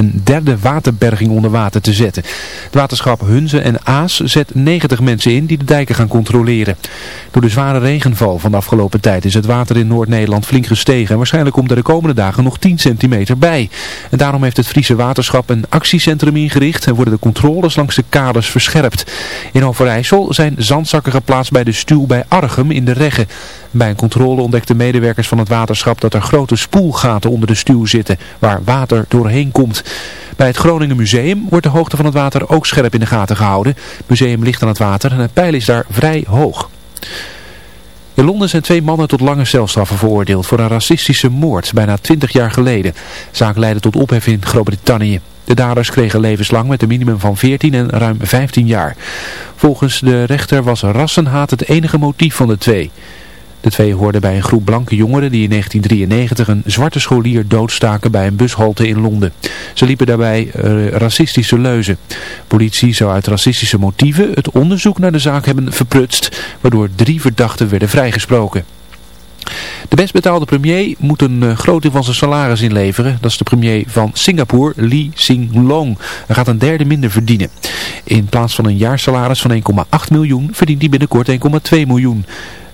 een derde waterberging onder water te zetten. Het waterschap Hunze en Aas zet 90 mensen in die de dijken gaan controleren. Door de zware regenval van de afgelopen tijd is het water in Noord-Nederland flink gestegen. En waarschijnlijk komt er de komende dagen nog 10 centimeter bij. En daarom heeft het Friese waterschap een actiecentrum ingericht en worden de controles langs de kaders verscherpt. In Overijssel zijn zandzakken geplaatst bij de stuw bij Argem in de Regge. Bij een controle ontdekten medewerkers van het waterschap dat er grote spoelgaten onder de stuw zitten, waar water doorheen komt. Bij het Groningen Museum wordt de hoogte van het water ook scherp in de gaten gehouden. Het museum ligt aan het water en het peil is daar vrij hoog. In Londen zijn twee mannen tot lange celstraffen veroordeeld voor een racistische moord, bijna 20 jaar geleden. De zaak leidde tot ophef in Groot-Brittannië. De daders kregen levenslang met een minimum van 14 en ruim 15 jaar. Volgens de rechter was rassenhaat het enige motief van de twee. De twee hoorden bij een groep blanke jongeren die in 1993 een zwarte scholier doodstaken bij een bushalte in Londen. Ze liepen daarbij uh, racistische leuzen. Politie zou uit racistische motieven het onderzoek naar de zaak hebben verprutst, waardoor drie verdachten werden vrijgesproken. De best betaalde premier moet een uh, groot deel van zijn salaris inleveren. Dat is de premier van Singapore, Lee Sing Long. Hij gaat een derde minder verdienen. In plaats van een jaarsalaris van 1,8 miljoen verdient hij binnenkort 1,2 miljoen.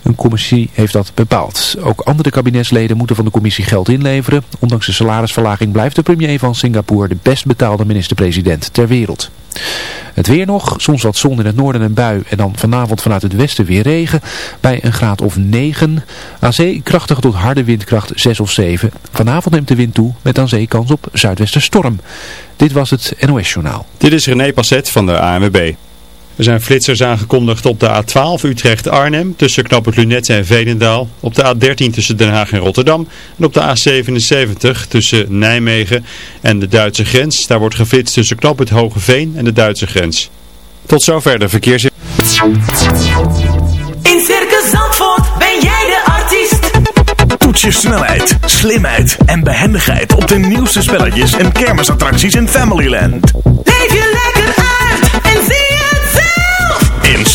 Een commissie heeft dat bepaald. Ook andere kabinetsleden moeten van de commissie geld inleveren. Ondanks de salarisverlaging blijft de premier van Singapore de best betaalde minister-president ter wereld. Het weer nog, soms wat zon in het noorden en bui en dan vanavond vanuit het westen weer regen. Bij een graad of 9. Aan zee krachtige tot harde windkracht 6 of 7. Vanavond neemt de wind toe met aan zee kans op zuidwesterstorm. Dit was het NOS Journaal. Dit is René Passet van de ANWB. Er zijn flitsers aangekondigd op de A12 Utrecht-Arnhem tussen Knoppen Lunette en Veenendaal. Op de A13 tussen Den Haag en Rotterdam. En op de A77 tussen Nijmegen en de Duitse grens. Daar wordt geflitst tussen Knoppen Hogeveen en de Duitse grens. Tot zover de verkeers... In Circus Zandvoort ben jij de artiest. Toets je snelheid, slimheid en behendigheid op de nieuwste spelletjes en kermisattracties in Familyland. Leef je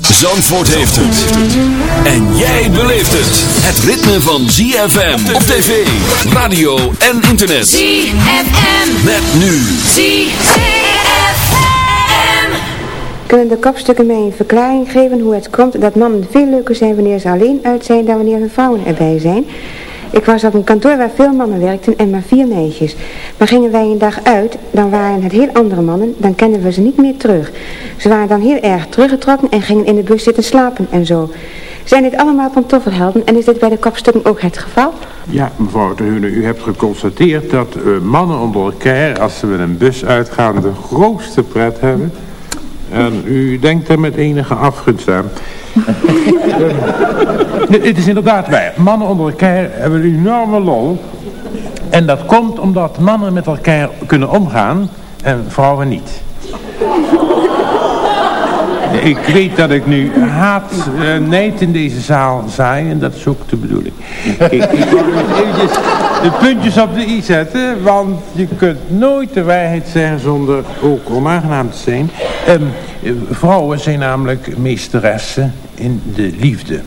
Zandvoort heeft het. En jij beleeft het. Het ritme van ZFM op tv, radio en internet. ZFM. Met nu. ZFM. Kunnen de kopstukken mij een verklaring geven hoe het komt dat mannen veel leuker zijn wanneer ze alleen uit zijn dan wanneer hun vrouwen erbij zijn? Ik was op een kantoor waar veel mannen werkten en maar vier meisjes. Maar gingen wij een dag uit, dan waren het heel andere mannen, dan kenden we ze niet meer terug. Ze waren dan heel erg teruggetrokken en gingen in de bus zitten slapen en zo. Zijn dit allemaal pantoffelhelden en is dit bij de kopstukken ook het geval? Ja, mevrouw de Hune, u hebt geconstateerd dat uh, mannen onder elkaar, als ze met een bus uitgaan, de grootste pret hebben. En u denkt er met enige afgunst aan. Het is inderdaad waar. Mannen onder elkaar hebben een enorme lol. En dat komt omdat mannen met elkaar kunnen omgaan en vrouwen niet. Ik weet dat ik nu haat, uh, neid in deze zaal zaai en dat is ook de bedoeling. Kijk, ik wil eventjes de puntjes op de i zetten, want je kunt nooit de waarheid zeggen zonder ook onaangenaam te zijn. Um, vrouwen zijn namelijk meesteressen in de liefde.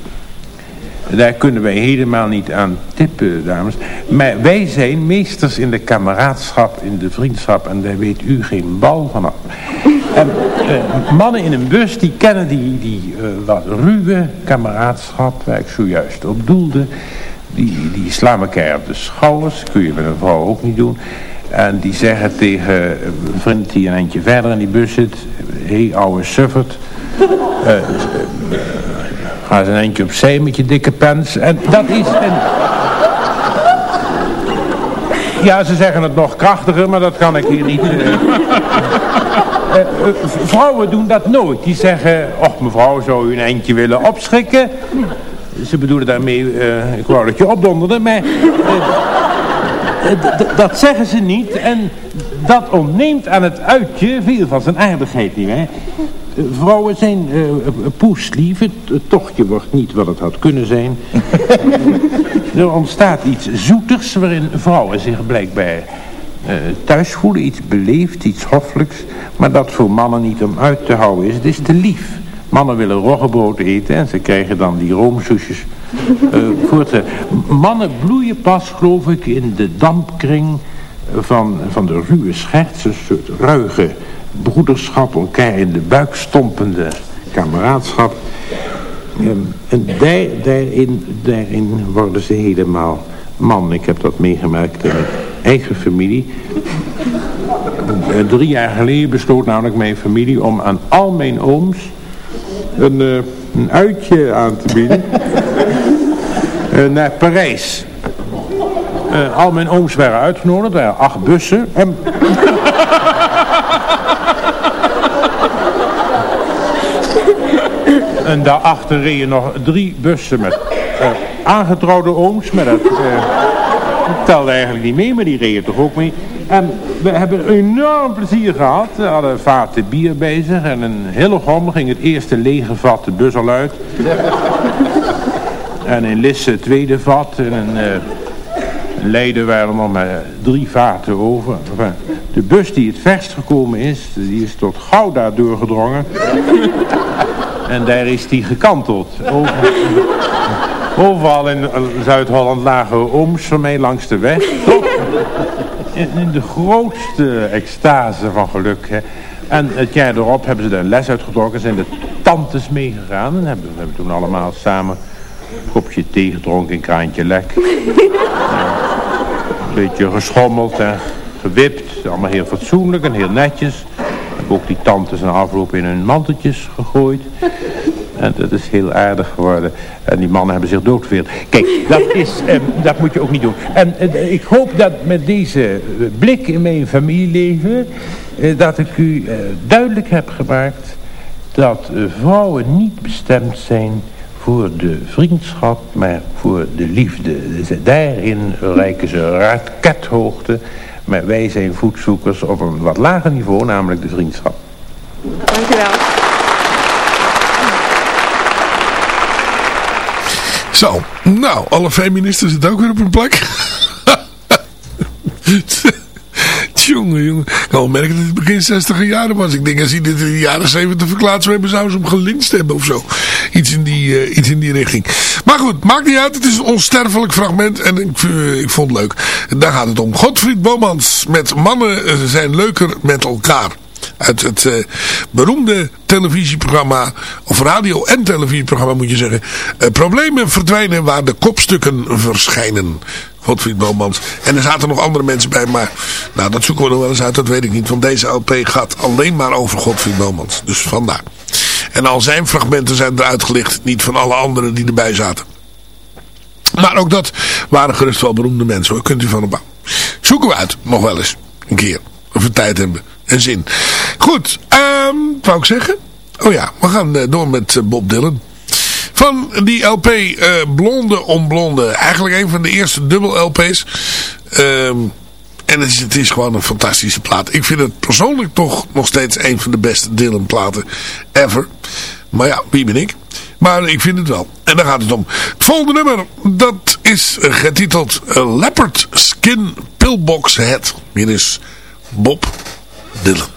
Daar kunnen wij helemaal niet aan tippen, dames. Maar wij zijn meesters in de kameraadschap, in de vriendschap. En daar weet u geen bal vanaf. En eh, mannen in een bus, die kennen die, die eh, wat ruwe kameraadschap... waar ik zojuist op doelde. Die, die slaan elkaar op de schouders. Kun je met een vrouw ook niet doen. En die zeggen tegen een vriend die een eindje verder in die bus zit... Hé, hey, ouwe suffert. Uh, ga eens een eindje opzij met je dikke pens. En dat is... Een... Ja, ze zeggen het nog krachtiger, maar dat kan ik hier niet... Uh, uh, vrouwen doen dat nooit. Die zeggen, och mevrouw, zou u een eindje willen opschrikken? Ze bedoelen daarmee, ik wou dat je opdonderde, maar... dat zeggen ze niet en dat ontneemt aan het uitje veel van zijn aardigheid, nietwaar? Vrouwen zijn uh, poeslief. Het, tochtje wordt niet wat het had kunnen zijn. er ontstaat iets zoeters waarin vrouwen zich blijkbaar uh, thuis voelen. Iets beleefd, iets hoffelijks. Maar dat voor mannen niet om uit te houden is. Het is te lief. Mannen willen roggebrood eten en ze krijgen dan die roomsoesjes uh. Mannen bloeien pas, geloof ik, in de dampkring van, van de ruwe scherts. Een soort ruige broederschap, elkaar in de buik stompende kameraadschap. En, en daar, daarin, daarin worden ze helemaal man. Ik heb dat meegemaakt in mijn eigen familie. Drie jaar geleden besloot namelijk mijn familie om aan al mijn ooms een, uh, een uitje aan te bieden. uh, naar Parijs. Uh, al mijn ooms waren uitgenodigd, er waren acht bussen. En... En daarachter reden nog drie bussen met uh, aangetrouwde ooms. Maar dat uh, telde eigenlijk niet mee, maar die reden toch ook mee. En we hebben enorm plezier gehad. We hadden vaten bier bezig. En een Hillegom ging het eerste lege vat de bus al uit. en in Lisse het tweede vat. En in uh, Leiden waren er nog maar drie vaten over. De bus die het verst gekomen is, die is tot Gouda doorgedrongen. En daar is die gekanteld. Overal in Zuid-Holland lagen ooms van mij langs de weg. In, in, de grootste extase van geluk. Hè. En het jaar erop hebben ze daar een les uitgetrokken. Zijn de tantes meegegaan. En hebben, we hebben toen allemaal samen een kopje thee gedronken, een kraantje lek. een beetje geschommeld en gewipt. Allemaal heel fatsoenlijk en heel netjes ook die tantes en afloop in hun manteltjes gegooid. En dat is heel aardig geworden. En die mannen hebben zich doodgeveerd. Kijk, dat, is, eh, dat moet je ook niet doen. En eh, ik hoop dat met deze eh, blik in mijn familieleven... Eh, dat ik u duidelijk heb gemaakt... dat vrouwen niet bestemd zijn voor de vriendschap... maar voor de liefde. Daarin reiken ze rakethoogte... Maar wij zijn voedzoekers op een wat lager niveau, namelijk de vriendschap. Dankjewel. Zo, nou, alle feministen zitten ook weer op hun plek. jongen, jongen. Ik kan wel merken dat het begin 60 jaren was. Ik denk, als hij dit in de jaren 70 verklaard zou hebben, zouden ze hem gelinst hebben of zo. Iets in die, uh, iets in die richting. Maar goed, maakt niet uit. Het is een onsterfelijk fragment en ik, uh, ik vond het leuk. Daar gaat het om. Godfried Bomans met mannen uh, zijn leuker met elkaar uit het uh, beroemde televisieprogramma, of radio- en televisieprogramma moet je zeggen, uh, Problemen verdwijnen waar de kopstukken verschijnen. Godfried Bomans. En er zaten nog andere mensen bij, maar nou, dat zoeken we nog wel eens uit, dat weet ik niet. Want deze LP gaat alleen maar over Godfried Bomans. Dus vandaar. En al zijn fragmenten zijn eruit gelicht, niet van alle anderen die erbij zaten. Maar ook dat waren gerust wel beroemde mensen hoor, kunt u van op Zoeken we uit, nog wel eens, een keer. Of we tijd hebben en zin. Goed, um, wat wou ik zeggen? Oh ja, we gaan uh, door met uh, Bob Dylan. Van die LP uh, Blonde om Blonde. Eigenlijk een van de eerste dubbel LP's. Um, en het is, het is gewoon een fantastische plaat. Ik vind het persoonlijk toch nog steeds een van de beste Dylan platen ever. Maar ja, wie ben ik? Maar ik vind het wel. En daar gaat het om. Het volgende nummer, dat is getiteld Leopard Skin Pillbox Head. Hier is Bob Dylan.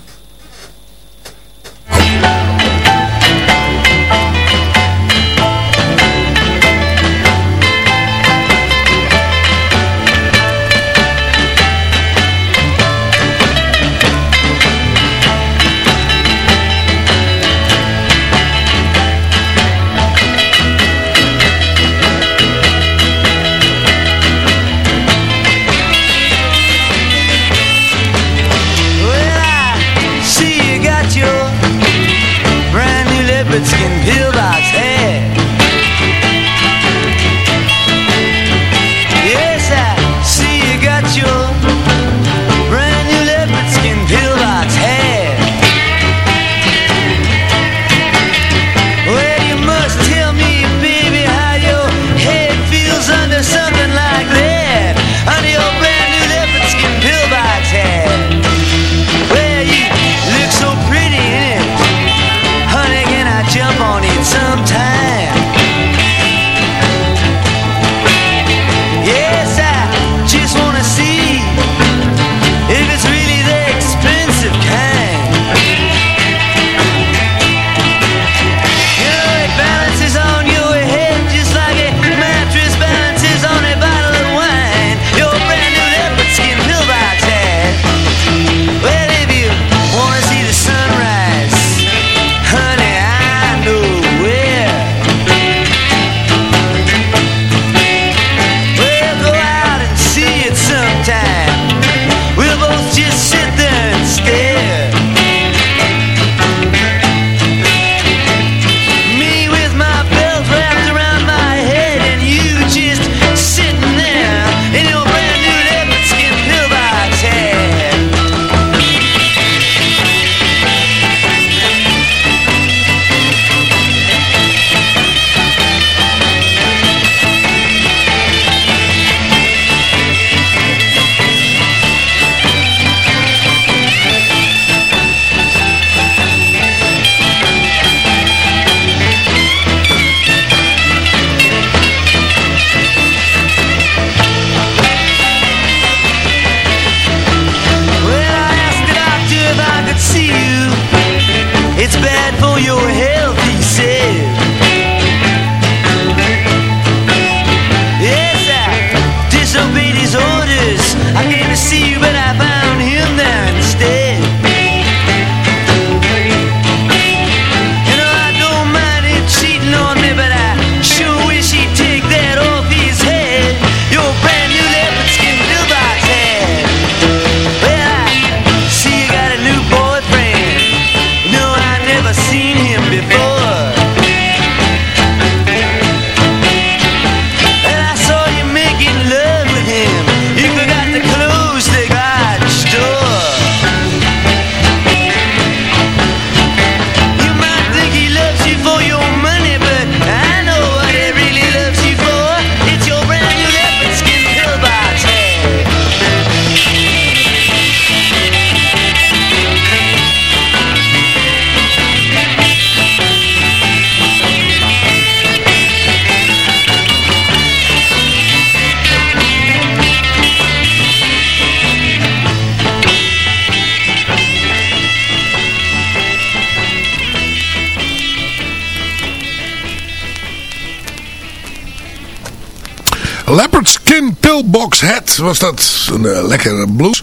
Was dat. Een uh, lekkere blues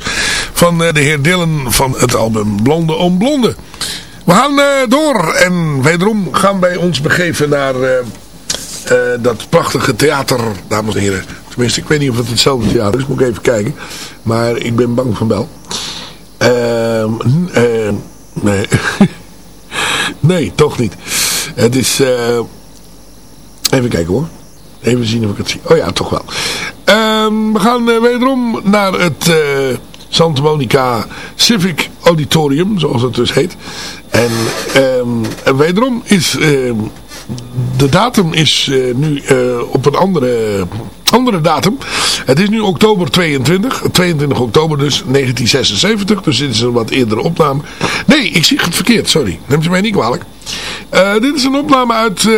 van uh, de heer Dylan van het album Blonde om Blonde. We gaan uh, door en wederom gaan wij ons begeven naar dat prachtige theater, dames en heren. Tenminste, ik weet niet of het hetzelfde theater is, moet ik even kijken. Maar ik ben bang van wel. Ehm, nee. nee, toch niet. Het is... even kijken hoor. Even zien of ik het zie. Oh ja, toch wel. Um, we gaan uh, wederom naar het uh, Santa Monica Civic Auditorium, zoals het dus heet. En um, wederom is... Uh, de datum is uh, nu op een andere andere datum. Het is nu oktober 22. 22 oktober dus 1976. Dus dit is een wat eerdere opname. Nee, ik zie het verkeerd. Sorry. Neemt u mij niet kwalijk. Uh, dit is een opname uit uh,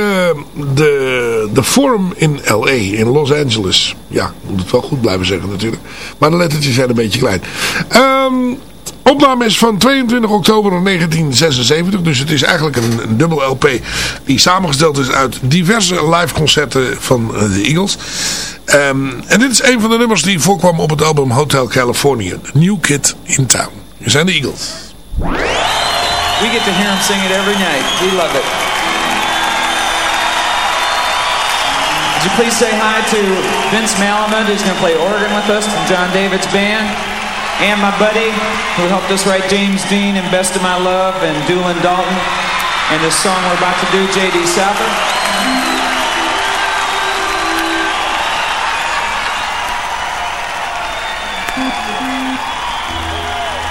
de, de Forum in L.A. in Los Angeles. Ja, moet het wel goed blijven zeggen natuurlijk. Maar de lettertjes zijn een beetje klein. Um, opname is van 22 oktober 1976. Dus het is eigenlijk een, dubbel LP die samengesteld is uit diverse live concerten van uh, de Eagles. Um, en dit is een van de nummers die voorkwam op het album Hotel California. New Kid in Town. Hier zijn de Eagles. We get to hear him sing it every night. We love it. Would you please say hi to Vince Malamud, who's going to play organ with us from John David's band. And my buddy, who helped us write James Dean and Best of My Love and Doolin Dalton. And this song we're about to do, J.D. Souther.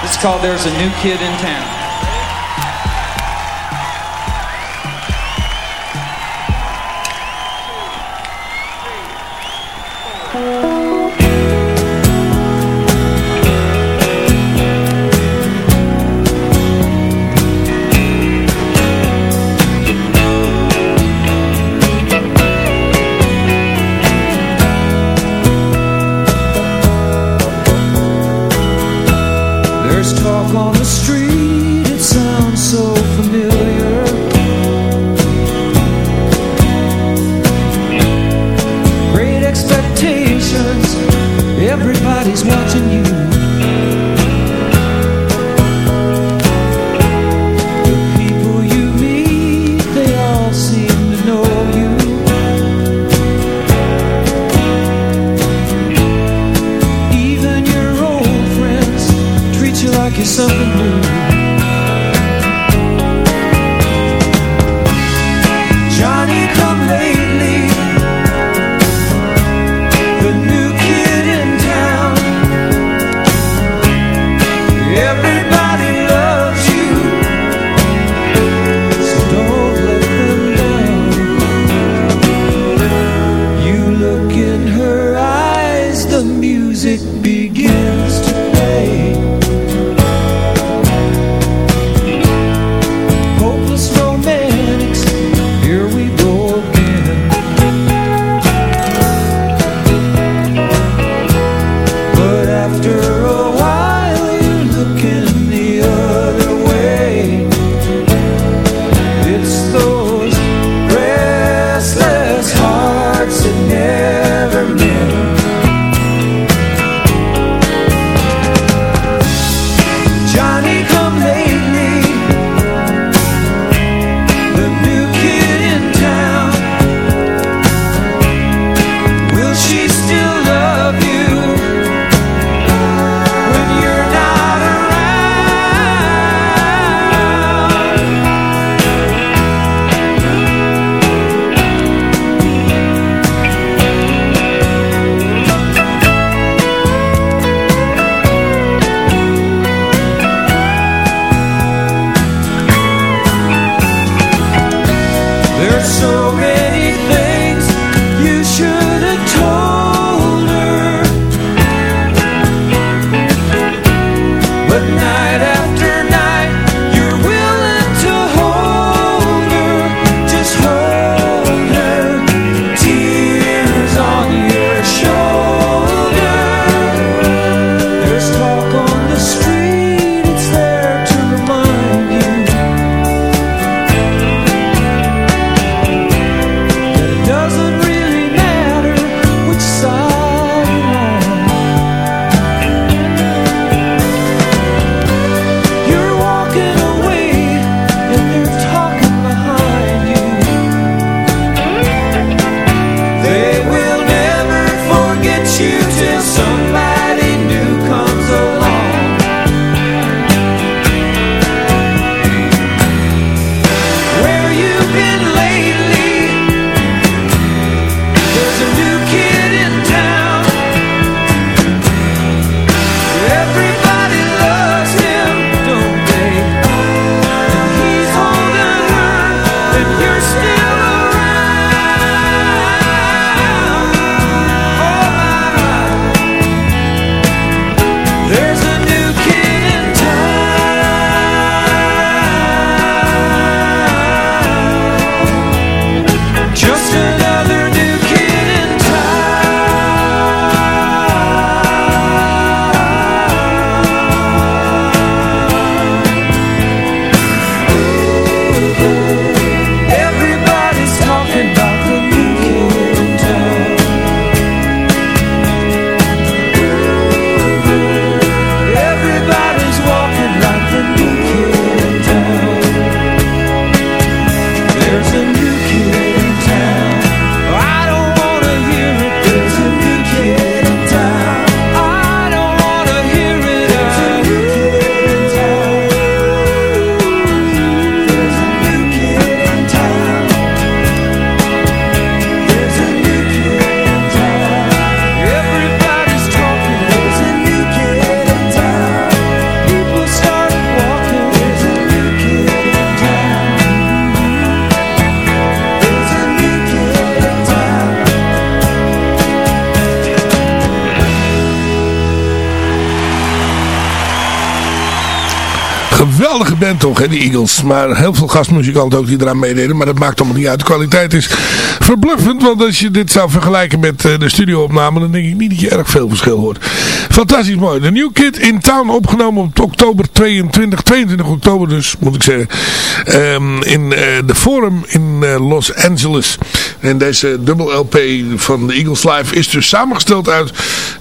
It's called There's a New Kid in Town. Geweldige band toch, hè, die Eagles. Maar heel veel gastmuzikanten ook die eraan meededen. Maar dat maakt allemaal niet uit. De kwaliteit is verbluffend. Want als je dit zou vergelijken met uh, de studioopname, dan denk ik niet dat je erg veel verschil hoort. Fantastisch mooi. De New Kid in Town opgenomen op oktober 22, 22 oktober dus, moet ik zeggen. Um, in uh, de Forum in uh, Los Angeles. En deze dubbel LP van de Eagles Live is dus samengesteld uit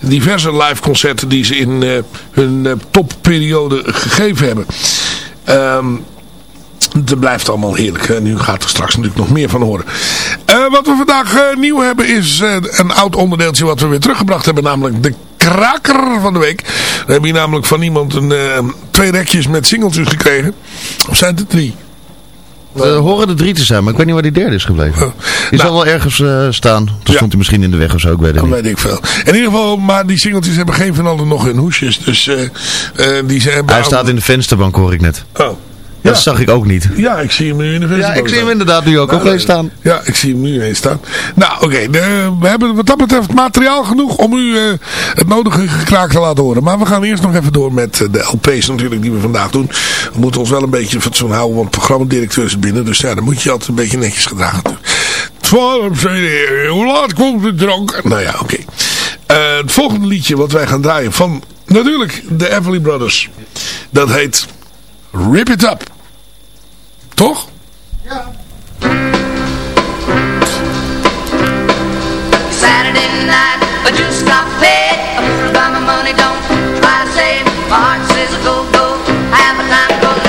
diverse live concerten die ze in hun topperiode gegeven hebben. Um, het blijft allemaal heerlijk. Nu gaat er straks natuurlijk nog meer van horen. Uh, wat we vandaag uh, nieuw hebben is uh, een oud onderdeeltje wat we weer teruggebracht hebben. Namelijk de kraker van de week. We hebben hier namelijk van iemand een, twee rekjes met singeltjes gekregen. Of zijn het er drie? We horen er drie te zijn, maar ik weet niet waar die derde is gebleven. Die nou, zal wel ergens uh, staan. Toen ja. stond hij misschien in de weg of zo, ik weet het dat niet. weet ik veel. In ieder geval, maar die singeltjes hebben geen van allen nog hun hoesjes. Dus uh, uh, die zijn... Hij staat in de vensterbank, hoor ik net. Oh. Dat ja. zag ik ook niet. Ja, ik zie hem nu in de vensterbank Ja, ik zie hem inderdaad nu ook nou, opeens staan. Ja, ik zie hem nu ineens staan. Nou, oké. Okay, we hebben wat dat betreft materiaal genoeg om u uh, het nodige gekraak te laten horen. Maar we gaan eerst nog even door met de LP's natuurlijk die we vandaag doen. We moeten ons wel een beetje fatsoen houden, want programmadirecteur is binnen. Dus ja, dan moet je altijd een beetje netjes gedragen. Hoe laat komt de drank? Nou ja, oké. Okay. Uh, het volgende liedje wat wij gaan draaien van natuurlijk de Everly Brothers. Dat heet... Rip It Up. Toch? Ja. Saturday night, I just got paid. I put by my money, don't try to save. My heart says go, go. I have a time go.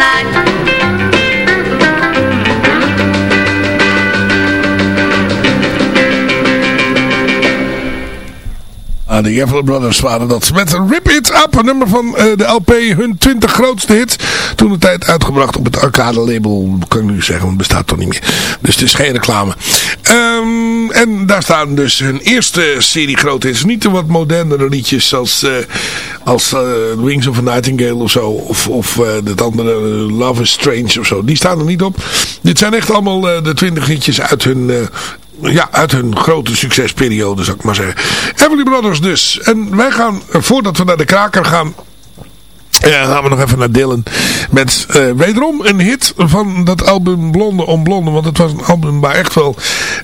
night. De Everly Brothers waren dat. Met Rip It Up, een nummer van uh, de LP, hun 20 grootste hits. Toen de tijd uitgebracht op het arcade label, kan ik nu zeggen, want het bestaat toch niet meer. Dus het is geen reclame. Um, en daar staan dus hun eerste serie grote hits. Niet de wat modernere liedjes als, uh, als uh, Wings of a Nightingale of zo. Of, of dat andere Love is Strange of zo. Die staan er niet op. Dit zijn echt allemaal de 20 hitjes uit hun ja, uit hun grote succesperiode, zou ik maar zeggen. Everly Brothers dus. En wij gaan, voordat we naar de kraker gaan... Ja, gaan we nog even naar Dylan. Met uh, wederom een hit van dat album Blonde om Blonde. Want het was een album waar echt wel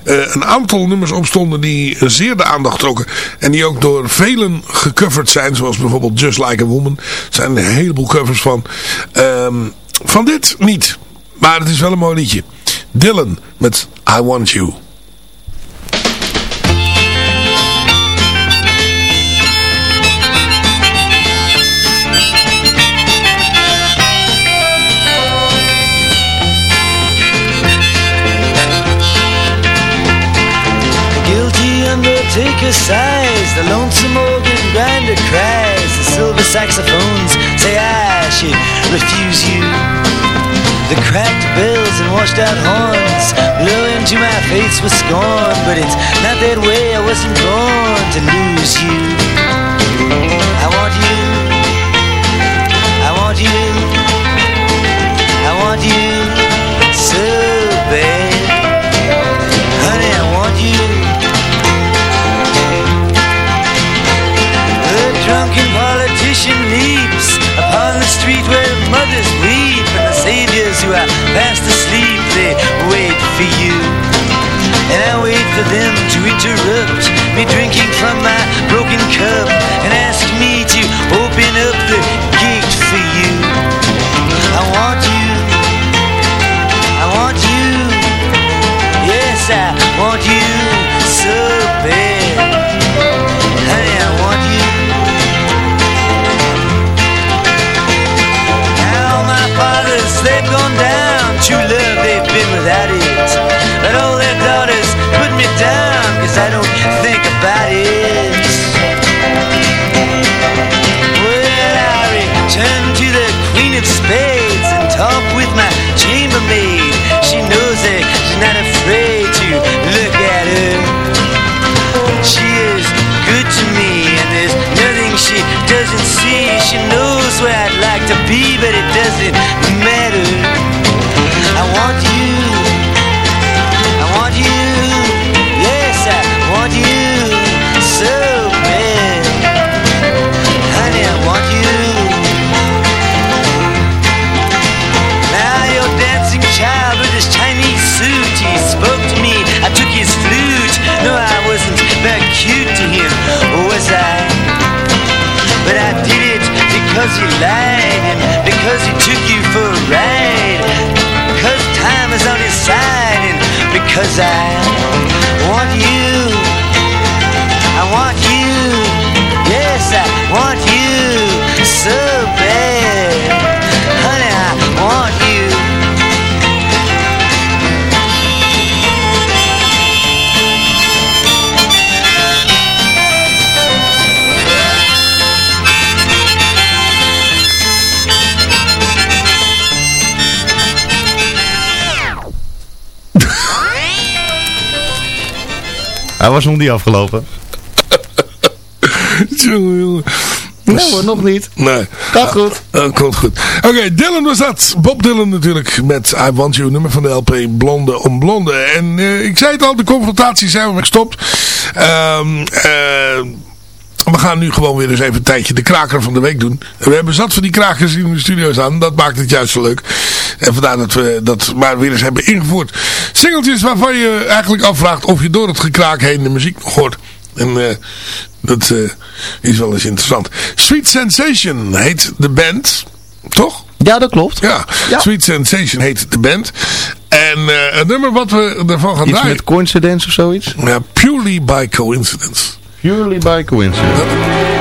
een aantal nummers op stonden die zeer de aandacht trokken. En die ook door velen gecoverd zijn. Zoals bijvoorbeeld Just Like a Woman. Er zijn een heleboel covers van. Um, van dit niet. Maar het is wel een mooi liedje. Dylan met I Want You. The lonesome organ grinder cries, the silver saxophones say I should refuse you. The cracked bells and washed out horns blow into my face with scorn, but it's not that way. I wasn't born to lose you. I want you. I want you. Yeah. To be, but it doesn't matter. I want you. I want you. Yes, I want you so bad. Honey, I want you. Now your dancing child with his Chinese suit, he spoke to me. I took his flute. No, I wasn't that cute to him, was I? But I did it because he lied and because he took you for a ride. Because time is on his side and because I want you. I want you. Was nog niet afgelopen. Jongen, jongen. Nee hoor, nog niet. Nee. Gaat goed. Dat komt goed. Oké, Dylan was dat. Bob Dylan natuurlijk met I Want You, nummer van de LP Blonde om Blonde. En eh, ik zei het al, de confrontatie zijn we gestopt. Ehm, eh, we gaan nu gewoon weer eens even een tijdje de kraker van de week doen. We hebben zat van die krakers in de studio staan. Dat maakt het juist zo leuk. En vandaar dat we dat maar weer eens hebben ingevoerd. Singeltjes waarvan je eigenlijk afvraagt of je door het gekraak heen de muziek nog hoort. En eh, dat eh, is wel eens interessant. Sweet Sensation heet de band. Toch? Ja, dat klopt. Ja, Sweet Sensation heet de band. En uh, het nummer wat we ervan gaan Iets draaien... met coincidence of zoiets? Ja, purely by coincidence. Purely by coincidence.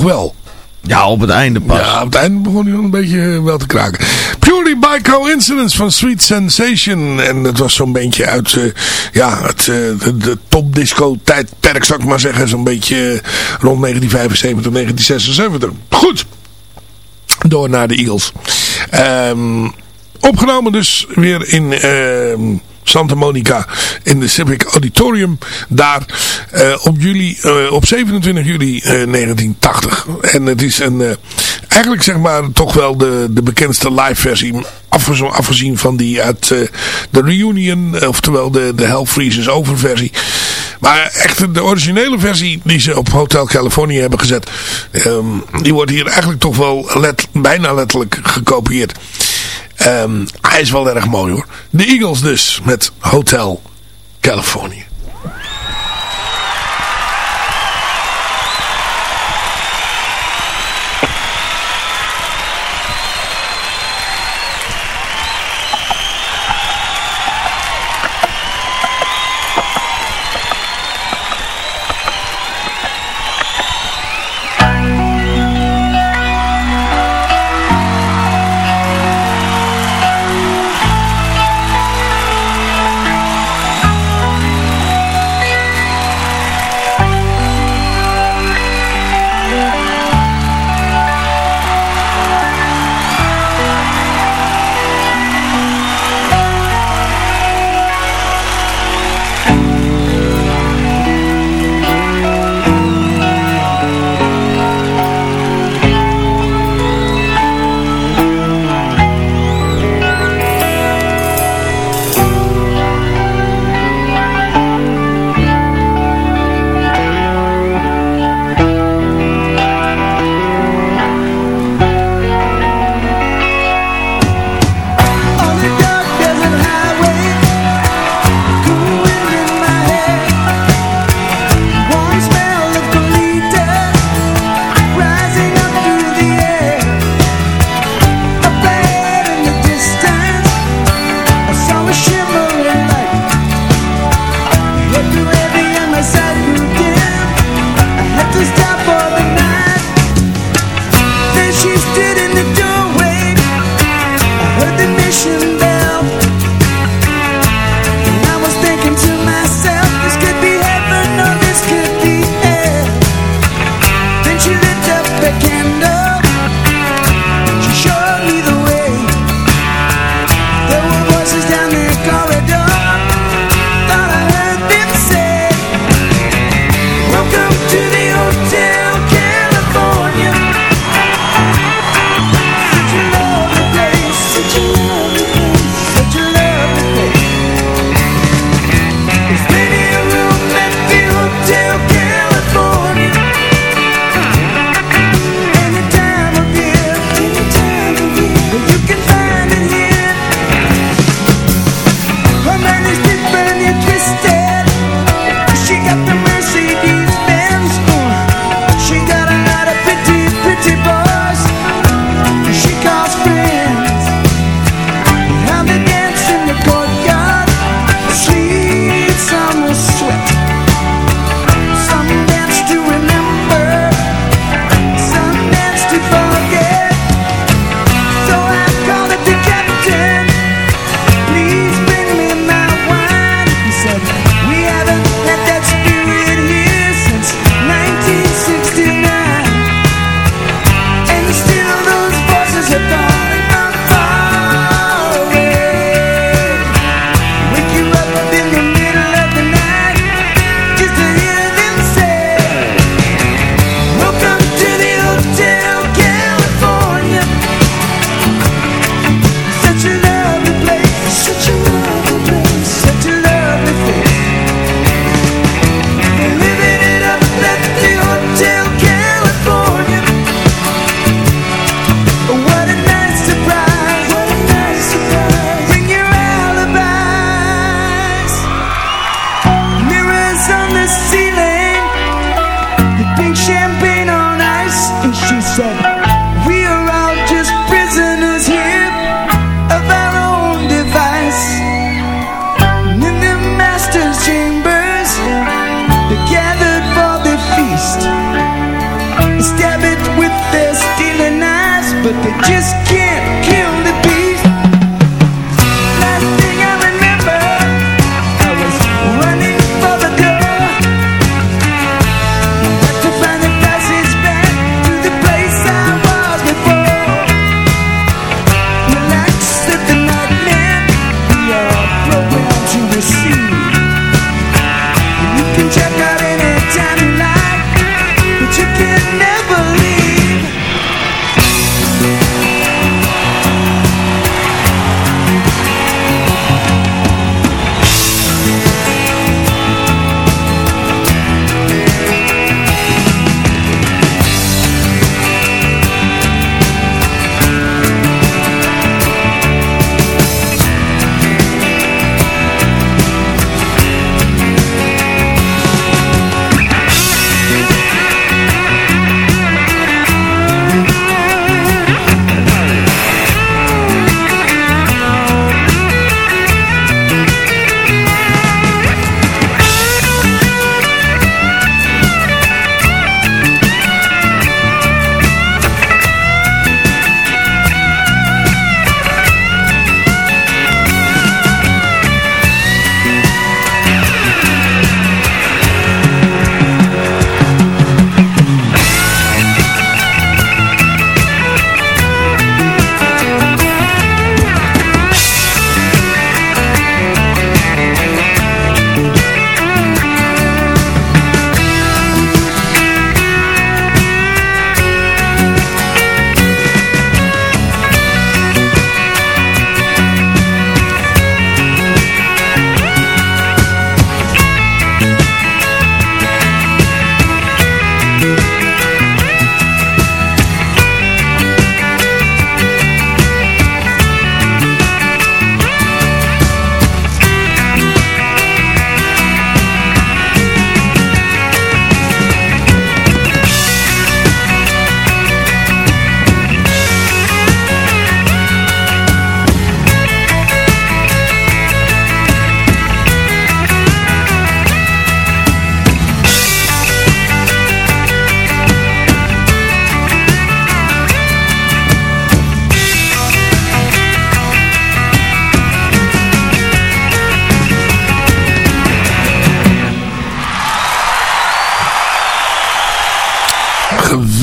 Toch wel. Ja, op het einde pas. Ja, op het einde begon hij wel een beetje eh, wel te kraken. Purely by Coincidence van Sweet Sensation. En dat was zo'n beetje uit eh, ja, het, eh, de, de topdisco tijdperk, zou ik maar zeggen. Zo'n beetje rond 1975, 1976. Goed. Door naar de Eagles. Ehm, opgenomen dus weer in ehm, Santa Monica in de Civic Auditorium. Daar eh, op, juli, eh, op 27 juli eh, 1980. En het is een, eh, eigenlijk zeg maar toch wel de, de bekendste live versie. Afgezien, van die uit eh, de reunion. Oftewel de, de Hell Freezes over versie. Maar echt de originele versie die ze op Hotel California hebben gezet. ehm, die wordt hier eigenlijk toch wel bijna letterlijk gekopieerd. Ehm, hij is wel erg mooi hoor. De Eagles dus met Hotel California.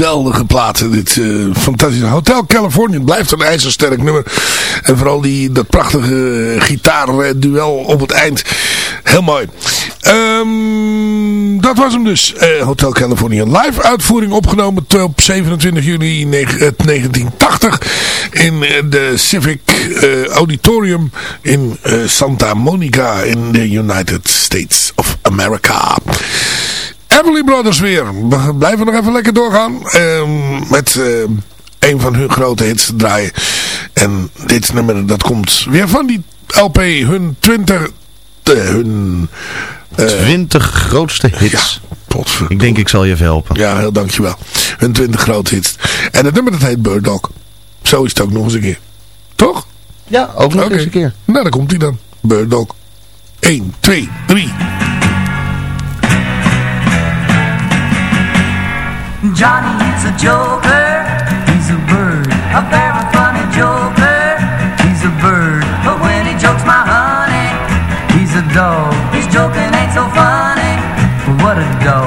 Geweldige platen. Dit eh fantastische Hotel California blijft een ijzersterk nummer. En vooral die, dat prachtige gitaarduel op het eind. Heel mooi. Ehm, dat was hem dus. Eh, Hotel California. Live uitvoering opgenomen op 27 juni neg- eh, 1980. In eh, de Civic eh, Auditorium in eh, Santa Monica in de United States of America. Everly Brothers weer. We blijven nog even lekker doorgaan. ehm, met eh, een van hun grote hits te draaien. En dit nummer dat komt weer van die LP. Hun 20... eh, hun... eh, 20 grootste hits. ik denk ik zal je even helpen. Ja, heel dankjewel. Hun 20 grote hits. En het nummer dat heet Bird Dog. Zo is het ook nog eens een keer. Toch? Ja, ook nog eens een keer. Nou, daar komt hij dan. Bird Dog. 1, 2, 3. Johnny is a joker, he's a bird, a very funny joker. He's a bird, but when he jokes my honey, he's a dog. His joking ain't so funny, but what a dog.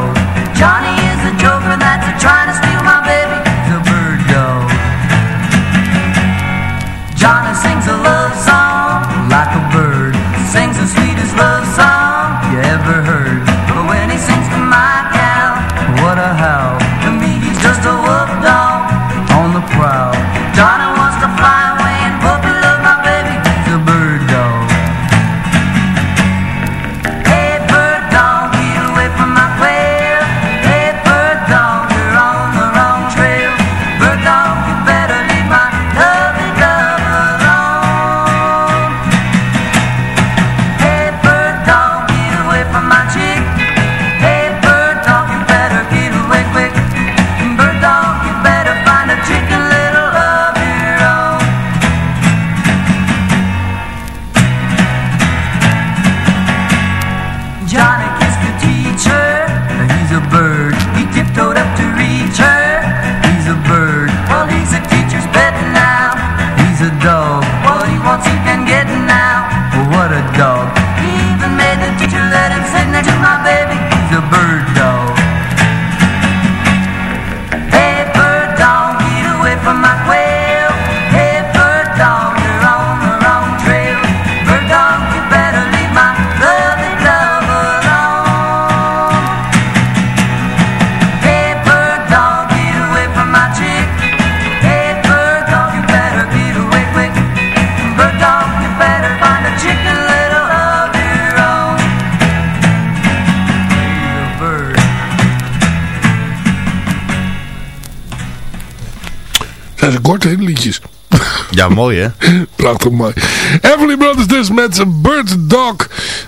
Mooi hè? Prachtig mooi. Everly Brothers dus met Bird Dog.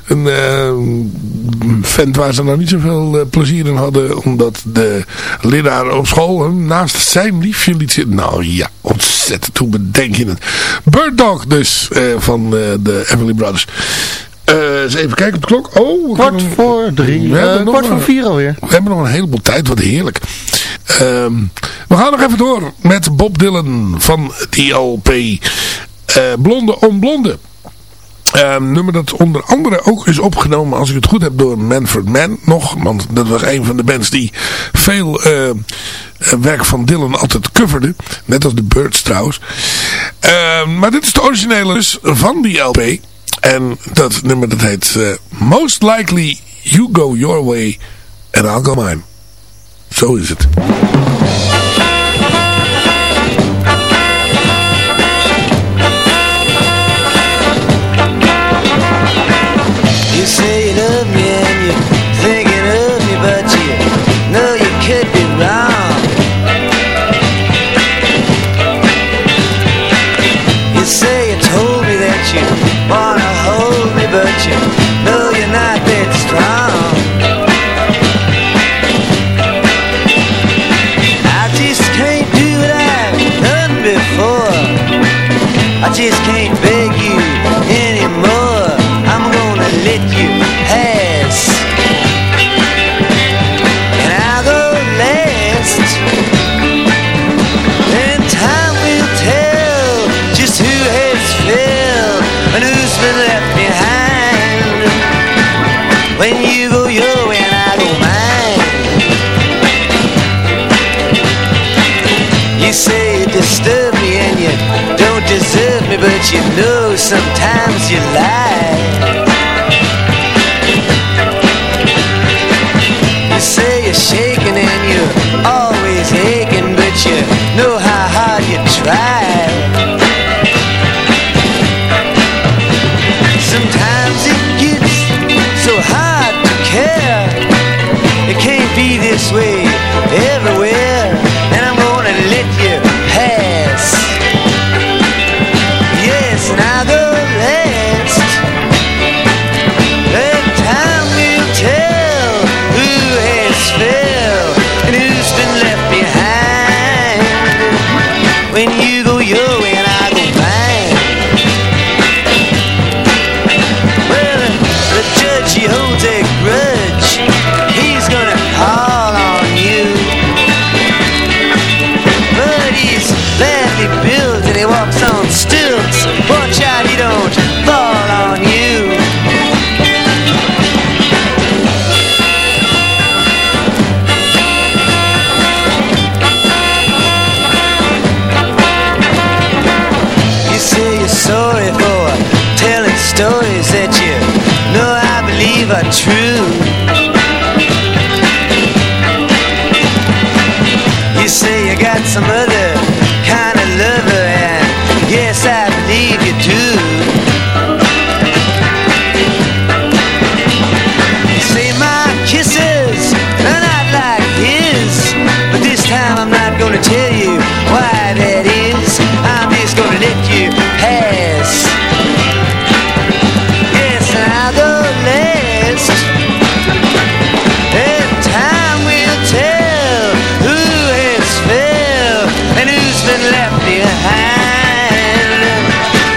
Een eh, vent waar ze nou niet zoveel eh, plezier in hadden. Omdat de leraar op school hem naast zijn liefje liet zitten. Nou ja, ontzettend. Hoe bedenk je het? Bird Dog dus eh, van de Everly Brothers. eens even kijken op de klok. Oh, kwart voor drie. We hebben kwart voor vier alweer. We hebben nog een heleboel tijd. Wat heerlijk. Ehm, we gaan nog even door met Bob Dylan van die LP uh, Blonde om Blonde. Um, nummer dat onder andere ook is opgenomen, als ik het goed heb, door Manfred Mann nog. Want dat was een van de bands die veel uh, werk van Dylan altijd coverde. Net als de Birds trouwens. Uh, maar dit is de originele dus van die LP. En dat nummer dat heet uh, Most Likely You Go Your Way and I'll Go Mine. Zo is het. Sometimes you lie. You say you're shaking and you're always aching, but you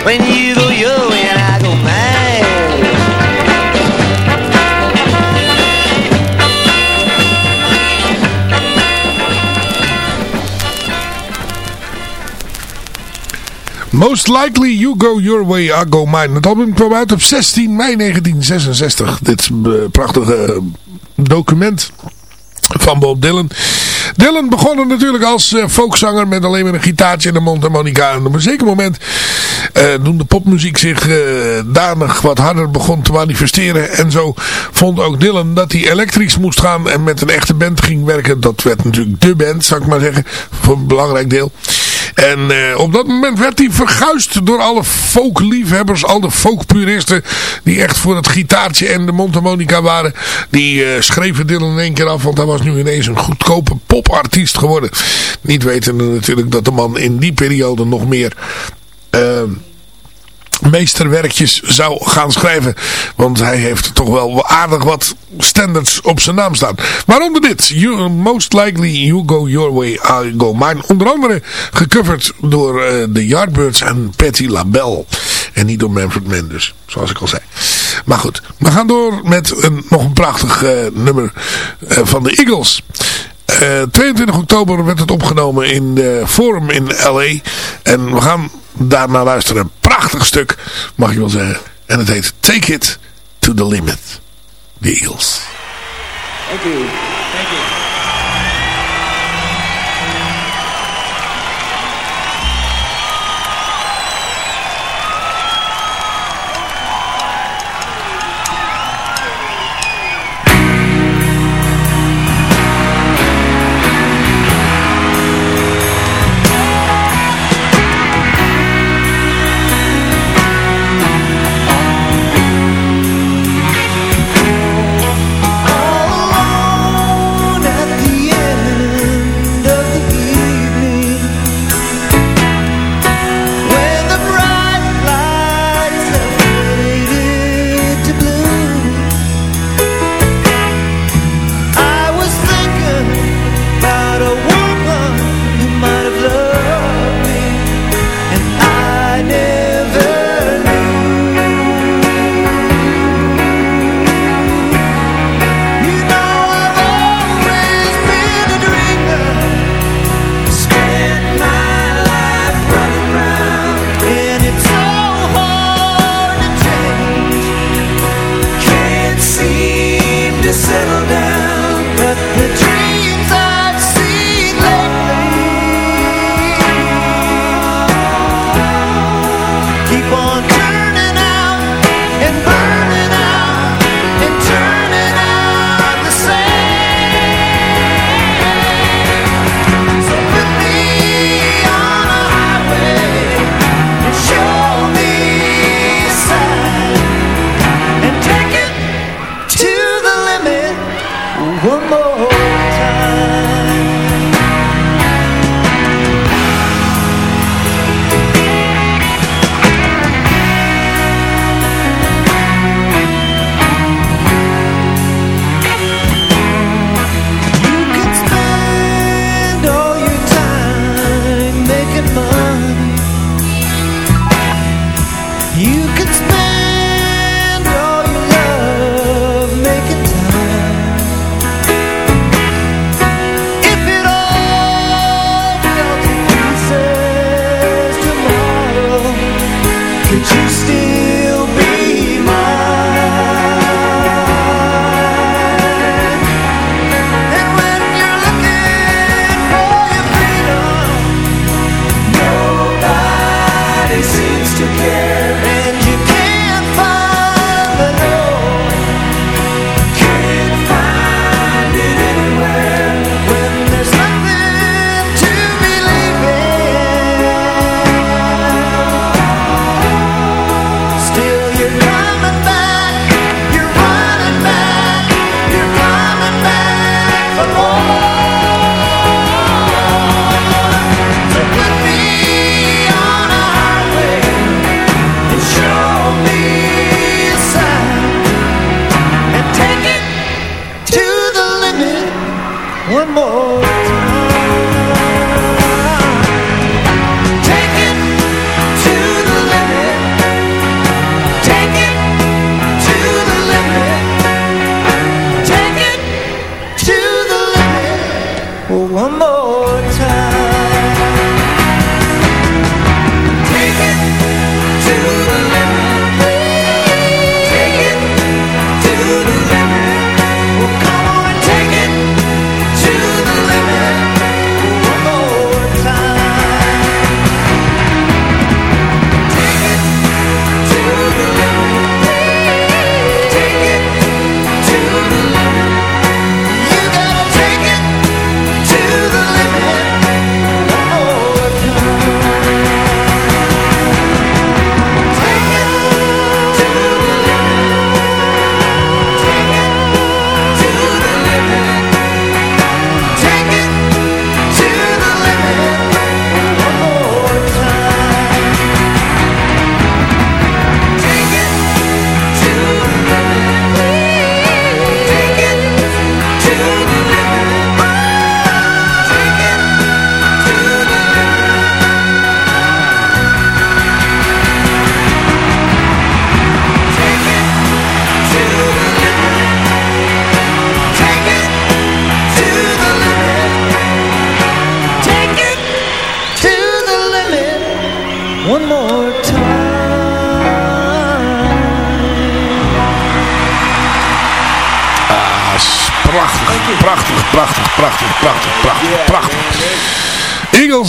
When you go way and I go. Most Likely You Go Your Way, I Go Mine. Het album kwam uit op 16 mei 1966. Dit uh, prachtige document van Bob Dylan. Dylan begon natuurlijk als uh, folkzanger met alleen maar een gitaartje en een mondharmonica. En op een zeker moment, uh, toen de popmuziek zich uh, danig wat harder begon te manifesteren. En zo vond ook Dylan dat hij elektrisch moest gaan en met een echte band ging werken. Dat werd natuurlijk de band, zou ik maar zeggen, voor een belangrijk deel. En eh, op dat moment werd hij verguisd door alle folkliefhebbers, al de folkpuristen die echt voor het gitaartje en de mondharmonica waren. Die uh, schreven Dylan in één keer af, want hij was nu ineens een goedkope popartiest geworden. Niet wetende natuurlijk dat de man in die periode nog meer... Uh, meesterwerkjes zou gaan schrijven. Want hij heeft toch wel aardig wat standards op zijn naam staan. Waaronder dit. You, most likely you go your way, I go mine. Onder andere gecoverd door uh, de Yardbirds en Patti LaBelle. En niet door Manfred Mendes, zoals ik al zei. Maar goed, we gaan door met een, nog een prachtig uh, nummer uh, van de Eagles. Uh, 22 oktober werd het opgenomen in de Forum in L.A. En we gaan daarna luisteren. Prachtig stuk, mag je wel zeggen. En het heet Take It to the Limit. The Eagles. Thank.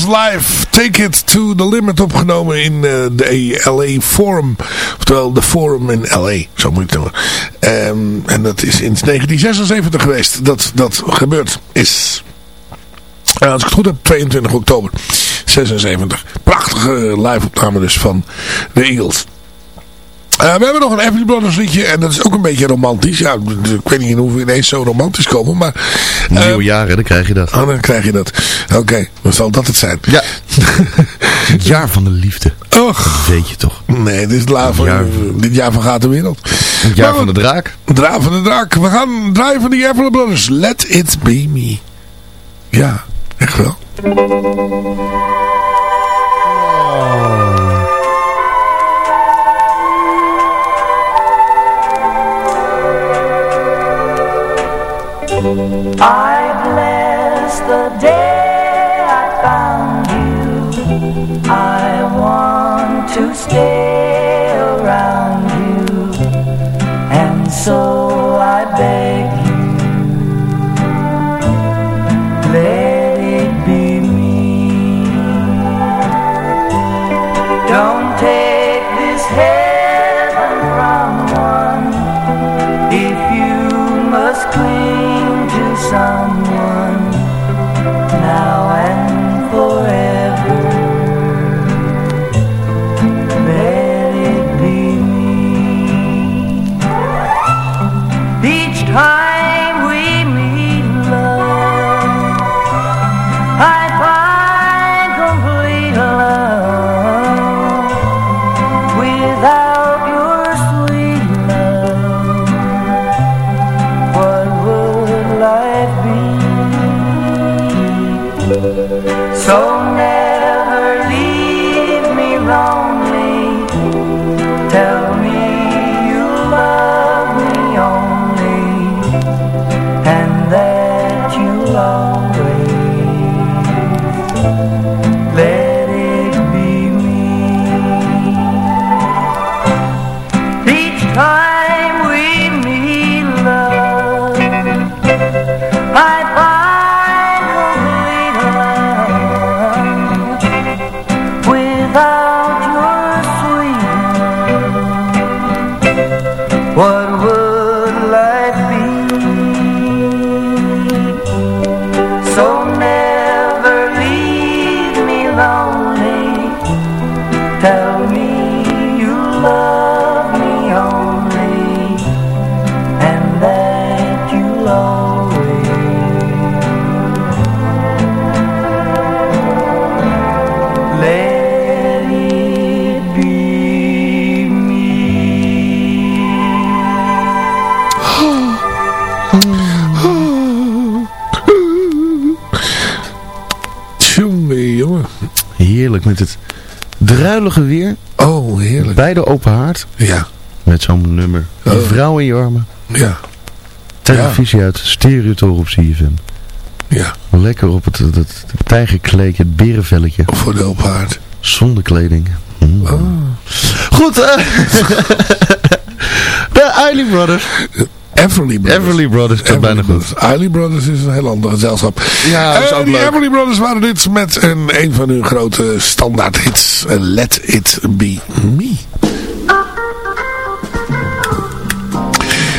Live, Take It to the Limit opgenomen in eh, de LA Forum. Oftewel de Forum in LA, zo moet je het noemen. Ehm, en dat is in 1976 geweest dat dat gebeurd is. Als ik het goed heb, 22 oktober 76. Prachtige live opname dus van de Eagles. Eh, we hebben nog een Everly Brothers liedje en dat is ook een beetje romantisch. Ja, ik weet niet in hoeverre ineens zo romantisch komen, maar... Uh, Nieuwe jaren, dan krijg je dat. Oh, dan krijg je dat. Oké, dan zal dat het zijn. Ja. het jaar van de liefde. Och. Dat weet je toch. Nee, dit is het jaar van, jaar... dit jaar van gaat de wereld. Het jaar van de draak. Het jaar van de draak. We gaan draaien van die Everly Brothers. Let it be me. Ja, echt wel. I bless the day I found you. I want to stay around you. And so What druilige weer. Oh, heerlijk. Beide open haard. Ja. Met zo'n nummer. Die Oh. vrouw in je armen. Ja. Televisie uit. Stereotoren op CFM. Ja. Lekker op het, het, het, tijgerkleedje, het berenvelletje. Voor de open haard. Zonder kleding. Mm. Oh. Goed, eh. de Eiley Brothers. Everly Brothers. Everly Brothers, dat bijna goed. Eiley Brothers is een heel ander gezelschap. Ja, dat is Eh, ook die leuk. Everly Brothers waren dit met een, een van hun grote standaard hits. eh, Let It Be Me.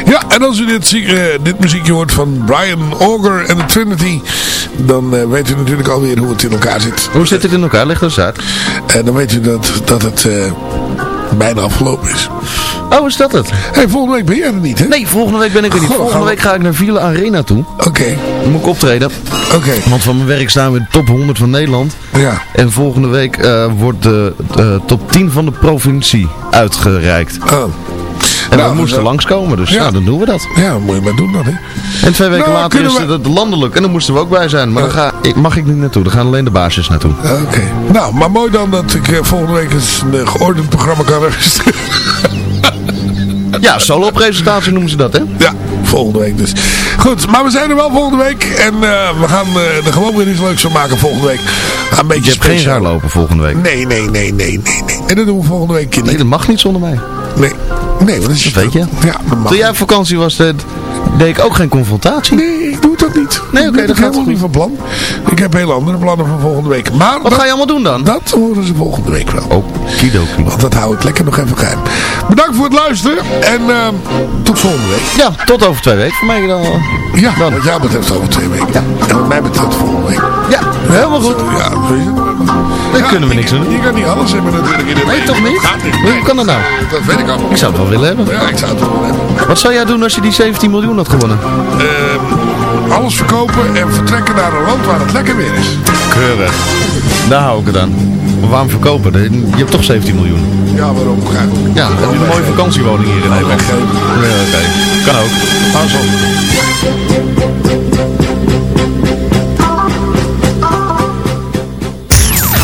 Ja, en als u dit, eh, dit muziekje hoort van Brian Auger en de Trinity, dan weet u natuurlijk alweer hoe het in elkaar zit. Hoe zit het in elkaar? Leg dat eens uit. En dan weet u dat, dat het bijna afgelopen is. Oh, is dat het? hey, volgende week ben jij er niet, hè? Nee, volgende week ben ik er niet. Goh, Volgende we- week ga ik naar Villa Arena toe. Oké, Dan moet ik optreden. oké. Want van mijn werk staan we in de top 100 van Nederland. Ja, En volgende week eh, wordt de, top 10 van de provincie uitgereikt. oh. En Nou, we moesten dat- langskomen, dus Ja. dan doen we dat. Ja, moet je maar doen dan, hè? En twee weken Nou, later is het landelijk. En dan moesten we ook bij zijn. Maar dan ga, ik, mag ik niet naartoe. Dan gaan alleen de baasjes naartoe. Oké. Nou, maar mooi dan dat ik eh, volgende week eens een eh, geordend programma kan registreren. Ja, solo-presentatie noemen ze dat, hè? ja, volgende week dus. Goed, maar we zijn er wel volgende week. En eh, we gaan eh, er gewoon weer iets leuks van maken volgende week. Een beetje Je hebt geen speciaal. raar lopen volgende week. Nee, nee, nee, nee, nee, nee. En dat doen we volgende week niet. Nee, dat mag niet zonder mij. Nee, nee, want dat is Dat weet je. Ja, dat mag. Toen jij op vakantie was, eh, deed ik ook geen confrontatie. Nee, ik doe ook niet. Nee, oké, dat dat gaat helemaal niet van plan. Ik heb hele andere plannen voor volgende week. Maar Wat ga je allemaal doen dan? Dat horen ze volgende week wel. Oh, kidoki. Want dat hou ik lekker nog even geheim. Bedankt voor het luisteren. En uh, tot volgende week. Ja, tot over twee weken voor mij dan. Ja, dan. wat jou betreft over twee weken. Ja. En wat mij betreft volgende week. Ja, helemaal goed. Ja, het. Daar ja, kunnen we niks aan doen. Je kan niet alles hebben natuurlijk in de Nee, toch niet? Gaat niet. Hoe kan dat nou? Dat weet ik al. Ik zou het wel willen hebben. Ja, ik zou het wel willen hebben. Wat zou jij doen als je die 17 miljoen had gewonnen? Uh, alles verkopen en vertrekken naar een land waar het lekker weer is. Keurig. Daar hou ik het aan. Maar waarom verkopen? Je hebt toch 17 miljoen. Ja, waarom? Graag. Ja, dan heb je een mooie vakantiewoning hier in Nederland. Nee, oké. Okay. Kan ook. Zo.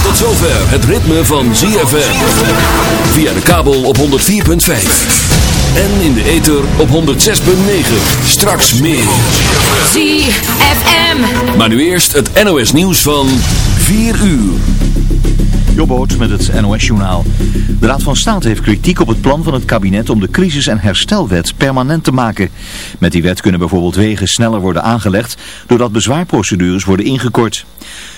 Tot zover het ritme van ZFM. Via de kabel op 104.5. En in de ether op 106.9. Straks meer. ZFM. Maar nu eerst het NOS nieuws van 4 uur. Jobboot met het NOS-journaal. De Raad van State heeft kritiek op het plan van het kabinet om de crisis- en herstelwet permanent te maken. Met die wet kunnen bijvoorbeeld wegen sneller worden aangelegd doordat bezwaarprocedures worden ingekort.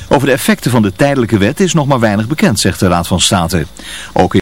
Over de effecten van de tijdelijke wet is nog maar weinig bekend, zegt de Raad van State. Ook